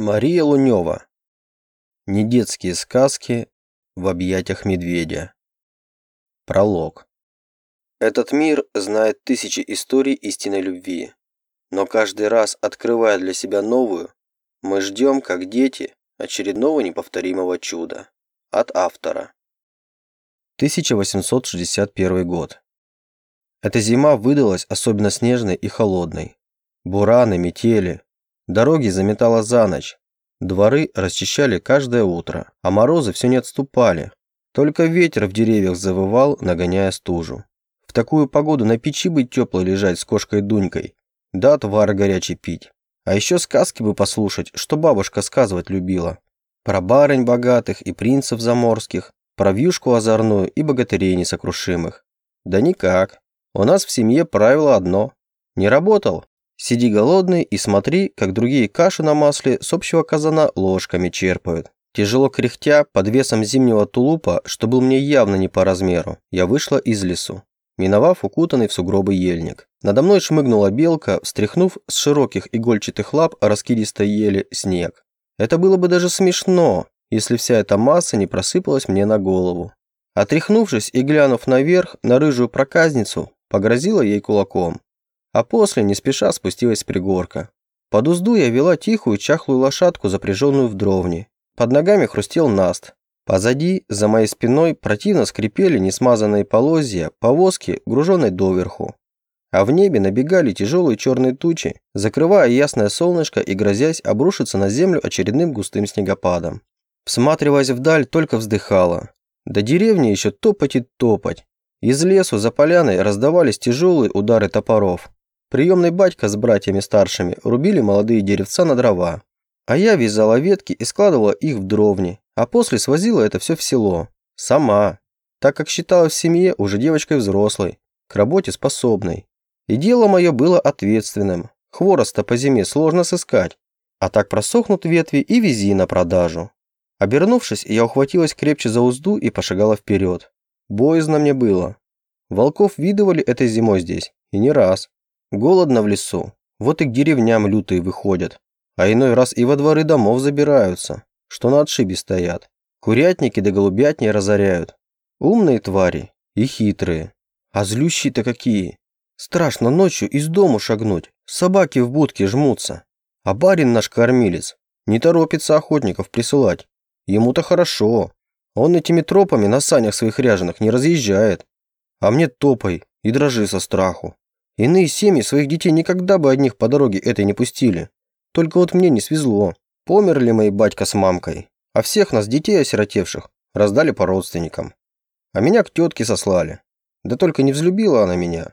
Мария Лунева. Недетские сказки в объятиях медведя. Пролог. Этот мир знает тысячи историй истинной любви. Но каждый раз, открывая для себя новую, мы ждем, как дети, очередного неповторимого чуда. От автора. 1861 год. Эта зима выдалась особенно снежной и холодной. Бураны, метели, Дороги заметало за ночь. Дворы расчищали каждое утро, а морозы все не отступали. Только ветер в деревьях завывал, нагоняя стужу. В такую погоду на печи бы тепло лежать с кошкой Дунькой, да отвар горячий пить. А еще сказки бы послушать, что бабушка сказывать любила. Про барынь богатых и принцев заморских, про вьюшку озорную и богатырей несокрушимых. Да никак. У нас в семье правило одно. Не работал, Сиди голодный и смотри, как другие кашу на масле с общего казана ложками черпают. Тяжело кряхтя, под весом зимнего тулупа, что был мне явно не по размеру, я вышла из лесу, миновав укутанный в сугробы ельник. Надо мной шмыгнула белка, встряхнув с широких игольчатых лап раскидистой ели снег. Это было бы даже смешно, если вся эта масса не просыпалась мне на голову. Отряхнувшись и глянув наверх на рыжую проказницу, погрозила ей кулаком а после не спеша спустилась с пригорка. Под узду я вела тихую чахлую лошадку, запряженную в дровни. Под ногами хрустел наст. Позади, за моей спиной, противно скрипели несмазанные полозья повозки, груженной доверху. А в небе набегали тяжелые черные тучи, закрывая ясное солнышко и грозясь обрушиться на землю очередным густым снегопадом. Всматриваясь вдаль, только вздыхала. До деревни еще топать и топать. Из лесу за поляной раздавались тяжелые удары топоров. Приемный батька с братьями старшими рубили молодые деревца на дрова, а я вязала ветки и складывала их в дровни, а после свозила это все в село. Сама, так как считала в семье уже девочкой взрослой, к работе способной. И дело мое было ответственным. Хвороста по зиме сложно сыскать, а так просохнут ветви и вези на продажу. Обернувшись, я ухватилась крепче за узду и пошагала вперед. Боязно мне было. Волков видывали этой зимой здесь, и не раз. Голодно в лесу, вот и к деревням лютые выходят, а иной раз и во дворы домов забираются, что на отшибе стоят. Курятники да голубятни разоряют. Умные твари и хитрые. А злющие-то какие. Страшно ночью из дому шагнуть, собаки в будке жмутся. А барин наш кормилец не торопится охотников присылать. Ему-то хорошо. Он этими тропами на санях своих ряженых не разъезжает. А мне топай и дрожи со страху. Иные семьи своих детей никогда бы одних по дороге этой не пустили. Только вот мне не свезло. Померли мои батька с мамкой, а всех нас, детей осиротевших, раздали по родственникам. А меня к тетке сослали. Да только не взлюбила она меня.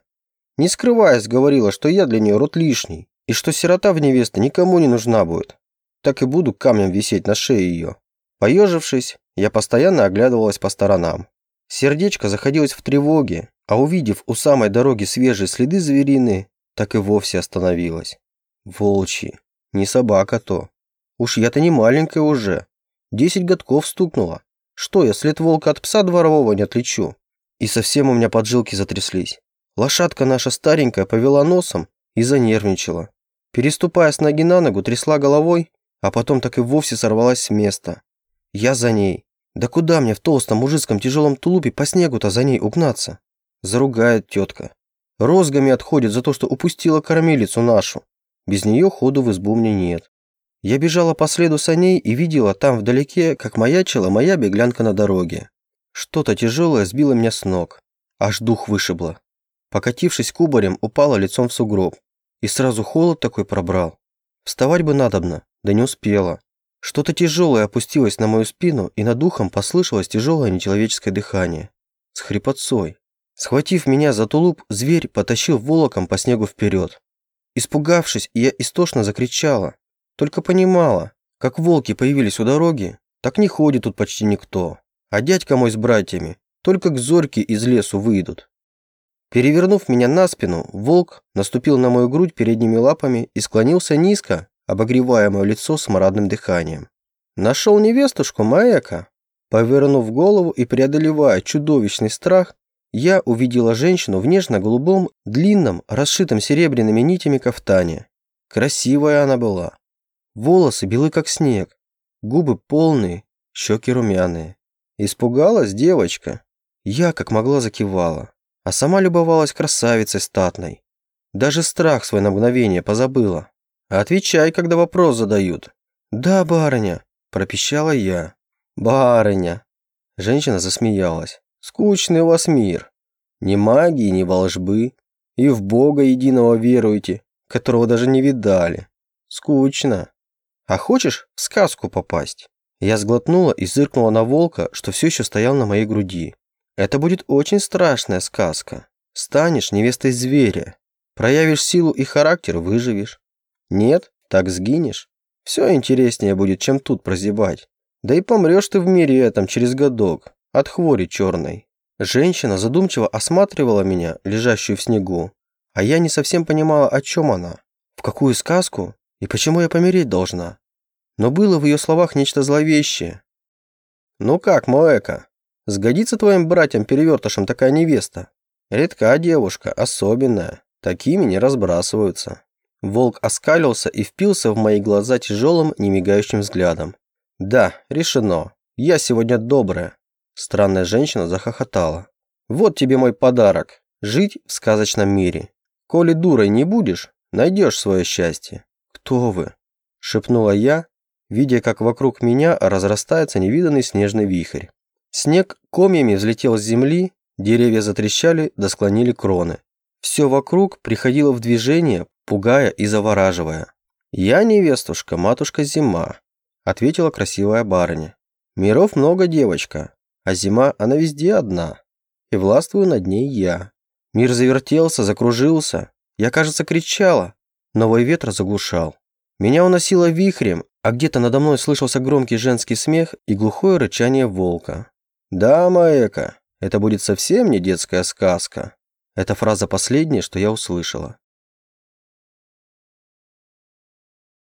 Не скрываясь, говорила, что я для нее род лишний, и что сирота в невесты никому не нужна будет. Так и буду камнем висеть на шее ее. Поежившись, я постоянно оглядывалась по сторонам. Сердечко заходилось в тревоге, а увидев у самой дороги свежие следы зверины, так и вовсе остановилась. Волчьи, не собака то. Уж я-то не маленькая уже. Десять годков стукнула. Что я след волка от пса дворового не отличу? И совсем у меня поджилки затряслись. Лошадка наша старенькая повела носом и занервничала. Переступая с ноги на ногу, трясла головой, а потом так и вовсе сорвалась с места. Я за ней. Да куда мне в толстом мужицком тяжелом тулупе по снегу-то за ней угнаться? Заругает тетка. Розгами отходит за то, что упустила кормилицу нашу. Без нее ходу в избу мне нет. Я бежала по следу саней и видела там вдалеке, как маячила моя беглянка на дороге. Что-то тяжелое сбило меня с ног. Аж дух вышибло. Покатившись кубарем, упала лицом в сугроб. И сразу холод такой пробрал. Вставать бы надобно, да не успела. Что-то тяжелое опустилось на мою спину, и над духом послышалось тяжелое нечеловеческое дыхание. С хрипотцой. Схватив меня за тулуп, зверь потащил волоком по снегу вперед. Испугавшись, я истошно закричала. Только понимала, как волки появились у дороги, так не ходит тут почти никто. А дядька мой с братьями только к зорьке из лесу выйдут. Перевернув меня на спину, волк наступил на мою грудь передними лапами и склонился низко, обогревая мое лицо смрадным дыханием. Нашел невестушку Маэка. Повернув голову и преодолевая чудовищный страх, я увидела женщину в нежно-голубом, длинном, расшитом серебряными нитями кафтане. Красивая она была. Волосы белы, как снег, губы полные, щеки румяные. Испугалась девочка. Я, как могла, закивала, а сама любовалась красавицей статной. Даже страх свой на мгновение позабыла. Отвечай, когда вопрос задают. «Да, барыня», – пропищала я. «Барыня». Женщина засмеялась. «Скучный у вас мир. Ни магии, ни волжбы. И в Бога единого веруете, которого даже не видали. Скучно. А хочешь в сказку попасть?» Я сглотнула и зыркнула на волка, что все еще стоял на моей груди. «Это будет очень страшная сказка. Станешь невестой зверя. Проявишь силу и характер – выживешь. Нет, так сгинешь. Все интереснее будет, чем тут прозябать. Да и помрешь ты в мире этом через годок, от хвори черной. Женщина задумчиво осматривала меня, лежащую в снегу, а я не совсем понимала, о чем она, в какую сказку и почему я помереть должна. Но было в ее словах нечто зловещее. «Ну как, Моэка, сгодится твоим братьям-перевертышам такая невеста? Редка девушка, особенная, такими не разбрасываются». Волк оскалился и впился в мои глаза тяжелым, немигающим взглядом. «Да, решено. Я сегодня добрая». Странная женщина захохотала. «Вот тебе мой подарок. Жить в сказочном мире. Коли дурой не будешь, найдешь свое счастье». «Кто вы?» – шепнула я, видя, как вокруг меня разрастается невиданный снежный вихрь. Снег комьями взлетел с земли, деревья затрещали да склонили кроны. Все вокруг приходило в движение, пугая и завораживая. «Я невестушка, матушка Зима», – ответила красивая барыня. «Миров много, девочка, а зима, она везде одна, и властвую над ней я». Мир завертелся, закружился. Я, кажется, кричала. Новый ветер заглушал. Меня уносило вихрем, а где-то надо мной слышался громкий женский смех и глухое рычание волка. «Да, Маэка, это будет совсем не детская сказка». Эта фраза последняя, что я услышала.